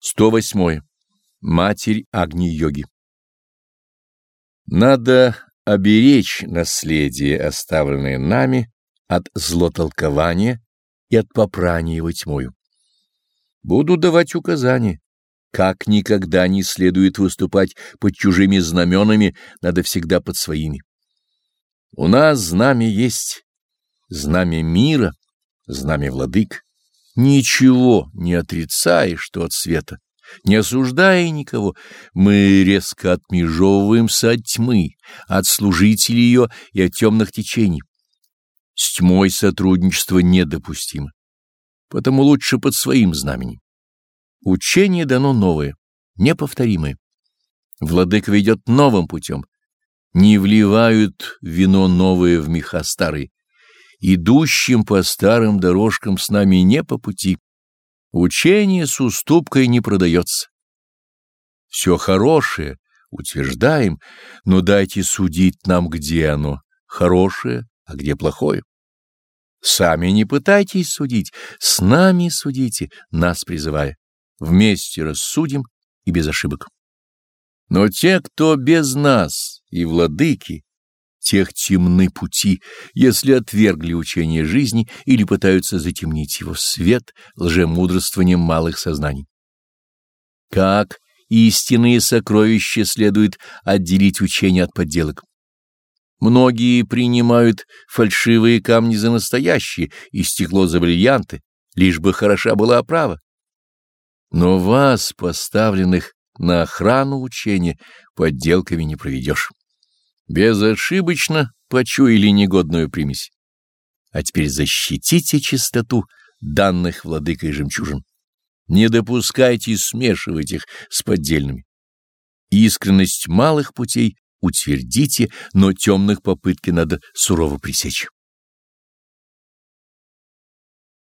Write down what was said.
108. Матерь Агни-йоги Надо оберечь наследие, оставленное нами, от злотолкования и от попрания его тьмою. Буду давать указания, как никогда не следует выступать под чужими знаменами, надо всегда под своими. У нас знамя есть, знамя мира, знамя владык. Ничего не отрицая, что от света, не осуждая никого, мы резко отмежевываемся от тьмы, от служителей ее и от темных течений. С тьмой сотрудничество недопустимо, потому лучше под своим знаменем. Учение дано новое, неповторимое. Владыка ведет новым путем. Не вливают вино новое в меха старые. Идущим по старым дорожкам с нами не по пути. Учение с уступкой не продается. Все хорошее утверждаем, но дайте судить нам, где оно, хорошее, а где плохое. Сами не пытайтесь судить, с нами судите, нас призывая. Вместе рассудим и без ошибок. Но те, кто без нас и владыки, тех темны пути, если отвергли учение жизни или пытаются затемнить его свет лжемудрствованием малых сознаний. Как истинные сокровища следует отделить учение от подделок. Многие принимают фальшивые камни за настоящие и стекло за бриллианты, лишь бы хороша была оправа. Но вас, поставленных на охрану учения, подделками не проведешь. Безошибочно почуяли негодную примесь. А теперь защитите чистоту данных владыкой жемчужин. Не допускайте смешивать их с поддельными. Искренность малых путей утвердите, но темных попытки надо сурово пресечь.